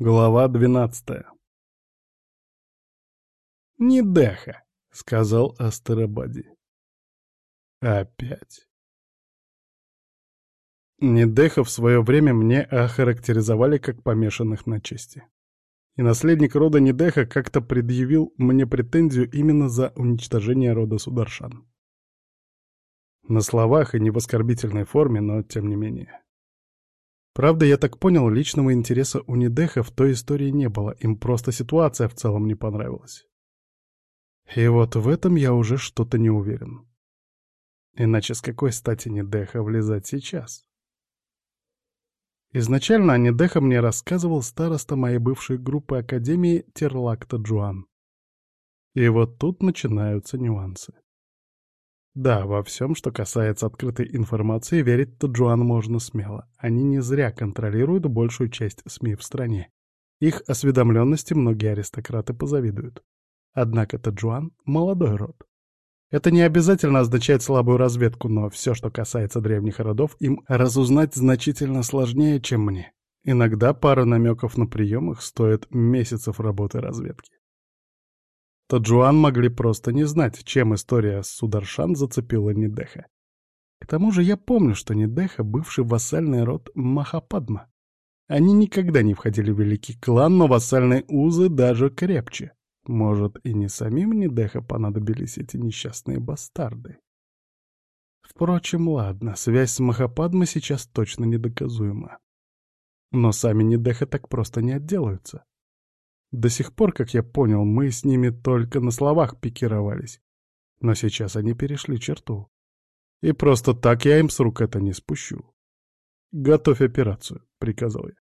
Глава двенадцатая «Не Деха», — сказал Астарабади. «Опять». Недеха в свое время мне охарактеризовали как помешанных на чести. И наследник рода Недеха как-то предъявил мне претензию именно за уничтожение рода Сударшан. На словах и не в оскорбительной форме, но тем не менее. Правда, я так понял, личного интереса у Недеха в той истории не было, им просто ситуация в целом не понравилась. И вот в этом я уже что-то не уверен. Иначе с какой стати Недеха влезать сейчас? Изначально о Недеха мне рассказывал староста моей бывшей группы Академии Терлакта Джуан. И вот тут начинаются нюансы. Да, во всем, что касается открытой информации, верить Таджуан можно смело. Они не зря контролируют большую часть СМИ в стране. Их осведомленности многие аристократы позавидуют. Однако Таджуан — молодой род. Это не обязательно означает слабую разведку, но все, что касается древних родов, им разузнать значительно сложнее, чем мне. Иногда пара намеков на приемах стоит месяцев работы разведки то Джуан могли просто не знать, чем история с Сударшан зацепила Нидеха. К тому же я помню, что Нидеха — бывший вассальный род Махападма. Они никогда не входили в великий клан, но вассальные узы даже крепче. Может, и не самим Нидеха понадобились эти несчастные бастарды. Впрочем, ладно, связь с Махападмой сейчас точно недоказуема. Но сами Нидеха так просто не отделаются. До сих пор, как я понял, мы с ними только на словах пикировались. Но сейчас они перешли черту. И просто так я им с рук это не спущу. «Готовь операцию», — приказал я.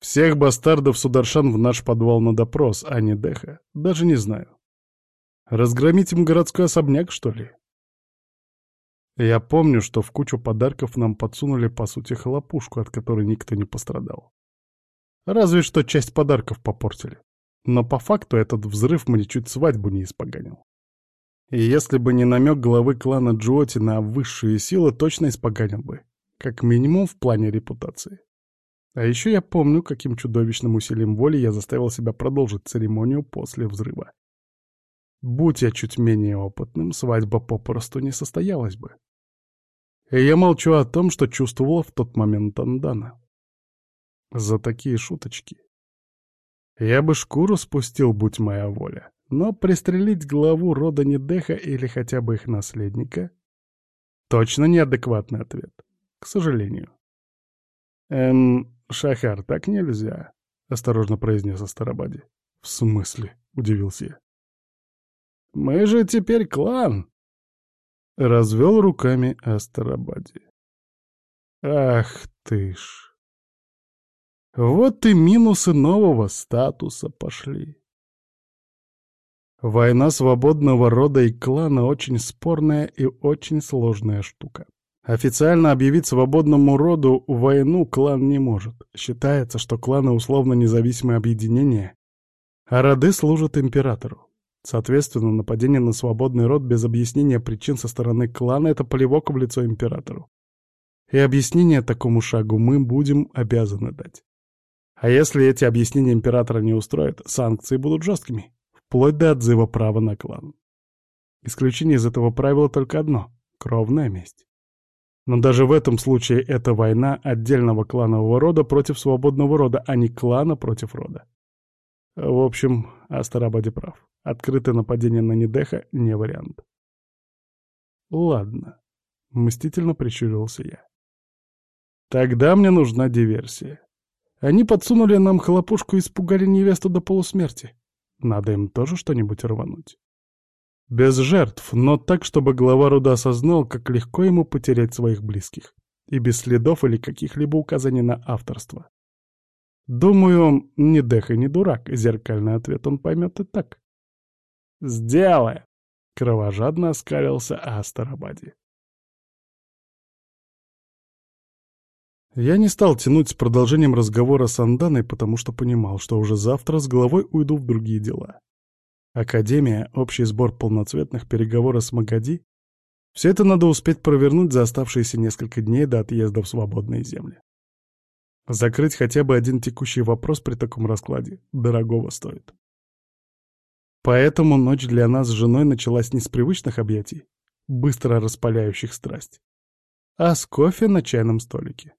«Всех бастардов Сударшан в наш подвал на допрос, а не Деха. Даже не знаю. Разгромить им городской особняк, что ли?» Я помню, что в кучу подарков нам подсунули, по сути, хлопушку, от которой никто не пострадал. Разве что часть подарков попортили. Но по факту этот взрыв мне чуть свадьбу не испоганил. И если бы не намек главы клана Джоти на высшие силы, точно испоганил бы. Как минимум в плане репутации. А еще я помню, каким чудовищным усилием воли я заставил себя продолжить церемонию после взрыва. Будь я чуть менее опытным, свадьба попросту не состоялась бы. И я молчу о том, что чувствовала в тот момент Андана за такие шуточки. Я бы шкуру спустил, будь моя воля, но пристрелить главу рода Недеха или хотя бы их наследника — точно неадекватный ответ, к сожалению. «Эм, Шахар, так нельзя», — осторожно произнес Астарабаде. «В смысле?» — удивился я. «Мы же теперь клан!» — развел руками Астарабаде. «Ах ты ж!» Вот и минусы нового статуса пошли. Война свободного рода и клана очень спорная и очень сложная штука. Официально объявить свободному роду войну клан не может. Считается, что кланы условно независимые объединения, а роды служат императору. Соответственно, нападение на свободный род без объяснения причин со стороны клана — это плевок в лицо императору. И объяснение такому шагу мы будем обязаны дать. А если эти объяснения императора не устроят, санкции будут жесткими, вплоть до отзыва права на клан. Исключение из этого правила только одно — кровная месть. Но даже в этом случае это война отдельного кланового рода против свободного рода, а не клана против рода. В общем, Астарабаде прав. Открытое нападение на Недеха — не вариант. Ладно. Мстительно прищурился я. Тогда мне нужна диверсия. Они подсунули нам хлопушку и испугали невесту до полусмерти. Надо им тоже что-нибудь рвануть. Без жертв, но так, чтобы глава рода осознал, как легко ему потерять своих близких. И без следов или каких-либо указаний на авторство. Думаю, не дэх и не дурак, зеркальный ответ он поймет и так. «Сделай!» — кровожадно оскалился Астарабаде. Я не стал тянуть с продолжением разговора с Анданой, потому что понимал, что уже завтра с головой уйду в другие дела. Академия, общий сбор полноцветных, переговоры с Магади — все это надо успеть провернуть за оставшиеся несколько дней до отъезда в свободные земли. Закрыть хотя бы один текущий вопрос при таком раскладе дорогого стоит. Поэтому ночь для нас с женой началась не с привычных объятий, быстро распаляющих страсть, а с кофе на чайном столике.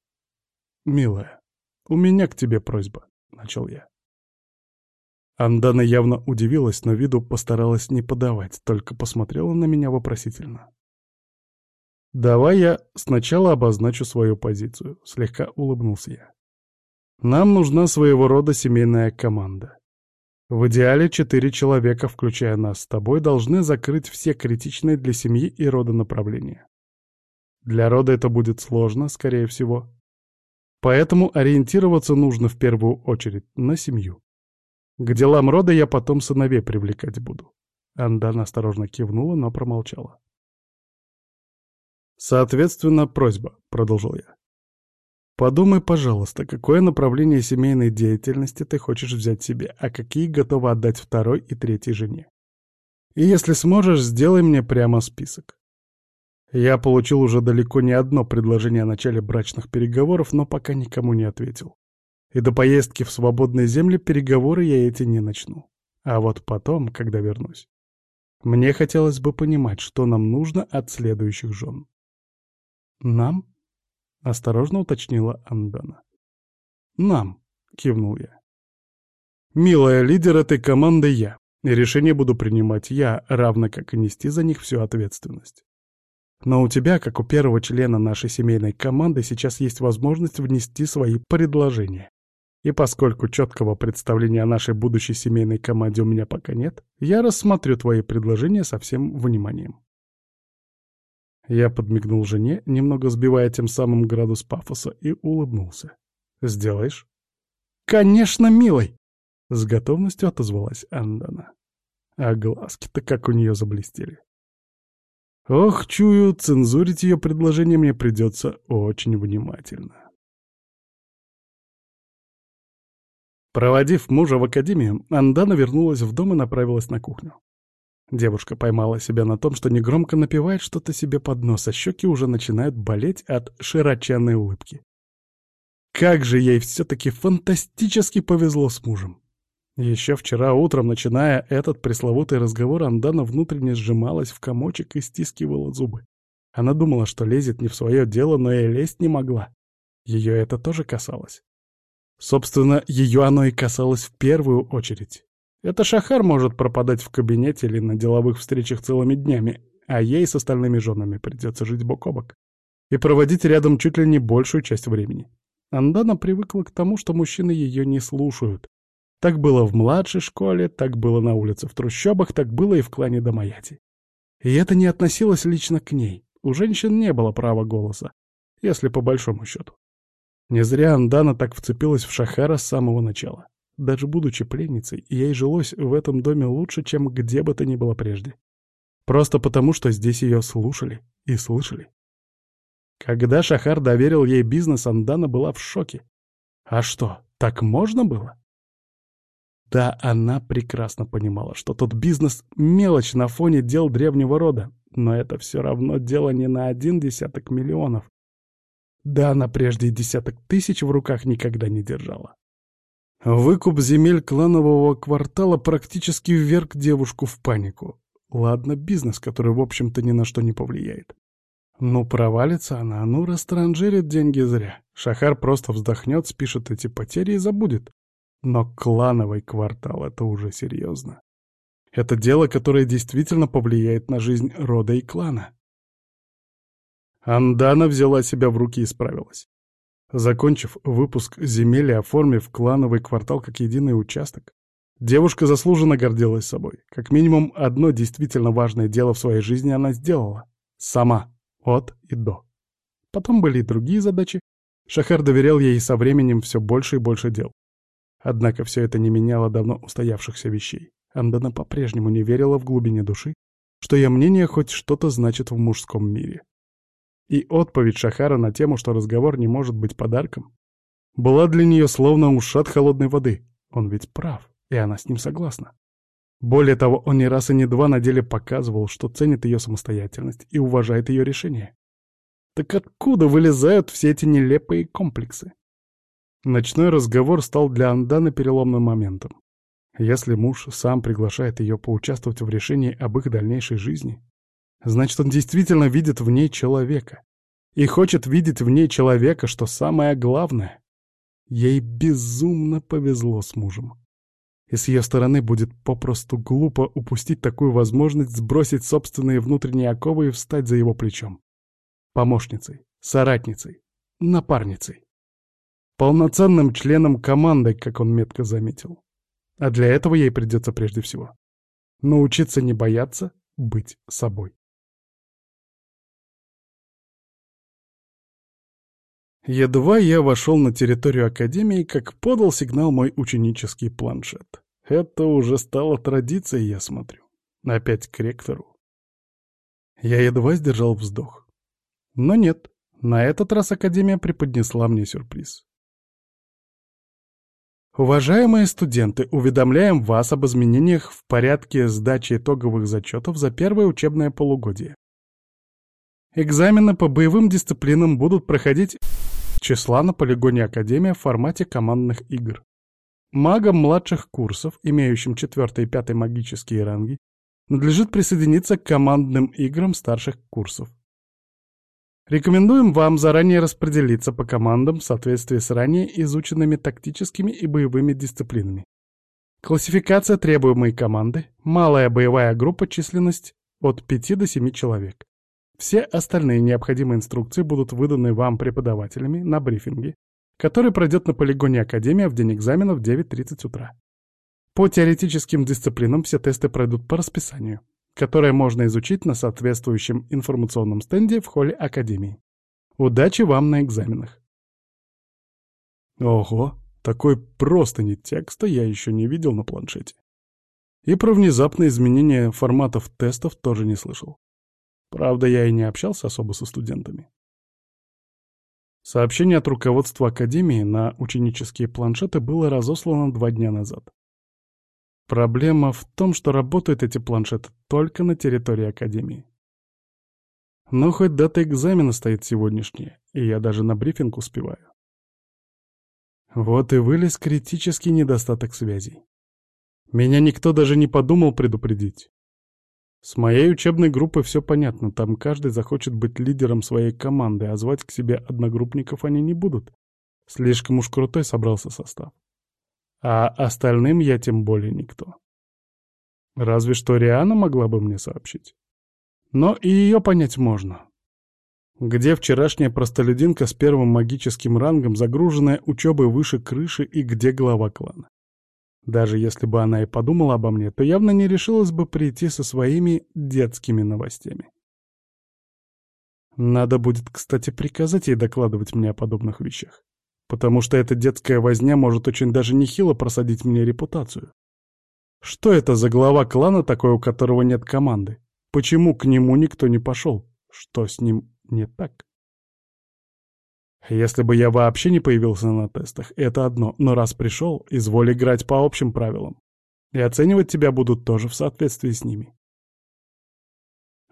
«Милая, у меня к тебе просьба», — начал я. Андана явно удивилась, но виду постаралась не подавать, только посмотрела на меня вопросительно. «Давай я сначала обозначу свою позицию», — слегка улыбнулся я. «Нам нужна своего рода семейная команда. В идеале четыре человека, включая нас с тобой, должны закрыть все критичные для семьи и рода направления. Для рода это будет сложно, скорее всего. Поэтому ориентироваться нужно в первую очередь на семью. К делам рода я потом сыновей привлекать буду. Андан осторожно кивнула, но промолчала. «Соответственно, просьба», — продолжил я. Подумай, пожалуйста, какое направление семейной деятельности ты хочешь взять себе, а какие готова отдать второй и третьей жене. И если сможешь, сделай мне прямо список. Я получил уже далеко не одно предложение о начале брачных переговоров, но пока никому не ответил. И до поездки в свободные земли переговоры я эти не начну. А вот потом, когда вернусь, мне хотелось бы понимать, что нам нужно от следующих жен. Нам? — осторожно уточнила Андана. «Нам», — кивнул я. «Милая, лидер этой команды я, и решение буду принимать я, равно как и нести за них всю ответственность. Но у тебя, как у первого члена нашей семейной команды, сейчас есть возможность внести свои предложения. И поскольку четкого представления о нашей будущей семейной команде у меня пока нет, я рассмотрю твои предложения со всем вниманием. Я подмигнул жене, немного сбивая тем самым градус пафоса, и улыбнулся. «Сделаешь?» «Конечно, милый!» — с готовностью отозвалась Андана. А глазки-то как у нее заблестели. Ох, чую, цензурить ее предложение мне придется очень внимательно. Проводив мужа в академию, Андана вернулась в дом и направилась на кухню. Девушка поймала себя на том, что негромко напевает что-то себе под нос, а щеки уже начинают болеть от широченной улыбки. Как же ей все-таки фантастически повезло с мужем. Еще вчера утром, начиная этот пресловутый разговор, Андана внутренне сжималась в комочек и стискивала зубы. Она думала, что лезет не в свое дело, но и лезть не могла. Ее это тоже касалось. Собственно, ее оно и касалось в первую очередь. Это Шахар может пропадать в кабинете или на деловых встречах целыми днями, а ей с остальными женами придется жить бок о бок и проводить рядом чуть ли не большую часть времени. Андана привыкла к тому, что мужчины ее не слушают. Так было в младшей школе, так было на улице в трущобах, так было и в клане Домаяти. И это не относилось лично к ней. У женщин не было права голоса, если по большому счету. Не зря Андана так вцепилась в Шахара с самого начала. Даже будучи пленницей, ей жилось в этом доме лучше, чем где бы то ни было прежде. Просто потому, что здесь ее слушали и слышали. Когда Шахар доверил ей бизнес, Андана была в шоке. А что, так можно было? Да, она прекрасно понимала, что тот бизнес — мелочь на фоне дел древнего рода, но это все равно дело не на один десяток миллионов. Да, она прежде десяток тысяч в руках никогда не держала. Выкуп земель кланового квартала практически вверг девушку в панику. Ладно, бизнес, который, в общем-то, ни на что не повлияет. Ну, провалится она, ну, растранжирит деньги зря. Шахар просто вздохнет, спишет эти потери и забудет. Но клановый квартал — это уже серьезно. Это дело, которое действительно повлияет на жизнь рода и клана. Андана взяла себя в руки и справилась. Закончив выпуск земель и оформив клановый квартал как единый участок, девушка заслуженно гордилась собой. Как минимум одно действительно важное дело в своей жизни она сделала. Сама. От и до. Потом были и другие задачи. Шахар доверял ей со временем все больше и больше дел. Однако все это не меняло давно устоявшихся вещей. Андана по-прежнему не верила в глубине души, что ее мнение хоть что-то значит в мужском мире. И отповедь Шахара на тему, что разговор не может быть подарком, была для нее словно ушат холодной воды. Он ведь прав, и она с ним согласна. Более того, он не раз и не два на деле показывал, что ценит ее самостоятельность и уважает ее решение. Так откуда вылезают все эти нелепые комплексы? Ночной разговор стал для Анданы переломным моментом. Если муж сам приглашает ее поучаствовать в решении об их дальнейшей жизни, значит, он действительно видит в ней человека. И хочет видеть в ней человека, что самое главное. Ей безумно повезло с мужем. И с ее стороны будет попросту глупо упустить такую возможность сбросить собственные внутренние оковы и встать за его плечом. Помощницей, соратницей, напарницей. Полноценным членом команды, как он метко заметил. А для этого ей придется прежде всего научиться не бояться быть собой. Едва я вошел на территорию Академии, как подал сигнал мой ученический планшет. Это уже стало традицией, я смотрю. Опять к ректору. Я едва сдержал вздох. Но нет, на этот раз Академия преподнесла мне сюрприз. Уважаемые студенты, уведомляем вас об изменениях в порядке сдачи итоговых зачетов за первое учебное полугодие. Экзамены по боевым дисциплинам будут проходить числа на полигоне Академия в формате командных игр. Магам младших курсов, имеющим четвертый и пятый магические ранги, надлежит присоединиться к командным играм старших курсов. Рекомендуем вам заранее распределиться по командам в соответствии с ранее изученными тактическими и боевыми дисциплинами. Классификация требуемой команды, малая боевая группа, численность от 5 до 7 человек. Все остальные необходимые инструкции будут выданы вам преподавателями на брифинге, который пройдет на полигоне Академия в день экзамена в 9.30 утра. По теоретическим дисциплинам все тесты пройдут по расписанию которое можно изучить на соответствующем информационном стенде в холле Академии. Удачи вам на экзаменах! Ого, такой просто не текста я еще не видел на планшете. И про внезапное изменение форматов тестов тоже не слышал. Правда, я и не общался особо со студентами. Сообщение от руководства Академии на ученические планшеты было разослано два дня назад. Проблема в том, что работают эти планшеты только на территории Академии. Но хоть дата экзамена стоит сегодняшняя, и я даже на брифинг успеваю. Вот и вылез критический недостаток связей. Меня никто даже не подумал предупредить. С моей учебной группой все понятно, там каждый захочет быть лидером своей команды, а звать к себе одногруппников они не будут. Слишком уж крутой собрался состав а остальным я тем более никто. Разве что Риана могла бы мне сообщить. Но и ее понять можно. Где вчерашняя простолюдинка с первым магическим рангом, загруженная учебой выше крыши, и где глава клана? Даже если бы она и подумала обо мне, то явно не решилась бы прийти со своими детскими новостями. Надо будет, кстати, приказать ей докладывать мне о подобных вещах потому что эта детская возня может очень даже нехило просадить мне репутацию. Что это за глава клана такой, у которого нет команды? Почему к нему никто не пошел? Что с ним не так? Если бы я вообще не появился на тестах, это одно, но раз пришел, изволь играть по общим правилам. И оценивать тебя будут тоже в соответствии с ними.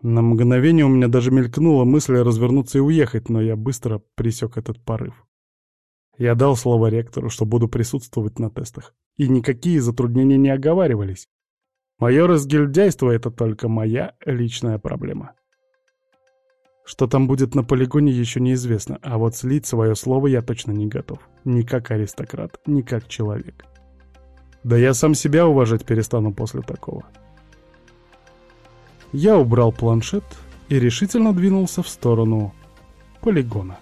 На мгновение у меня даже мелькнула мысль развернуться и уехать, но я быстро присек этот порыв. Я дал слово ректору, что буду присутствовать на тестах. И никакие затруднения не оговаривались. Мое разгильдяйство — это только моя личная проблема. Что там будет на полигоне, еще неизвестно, а вот слить свое слово я точно не готов. Ни как аристократ, ни как человек. Да я сам себя уважать перестану после такого. Я убрал планшет и решительно двинулся в сторону полигона.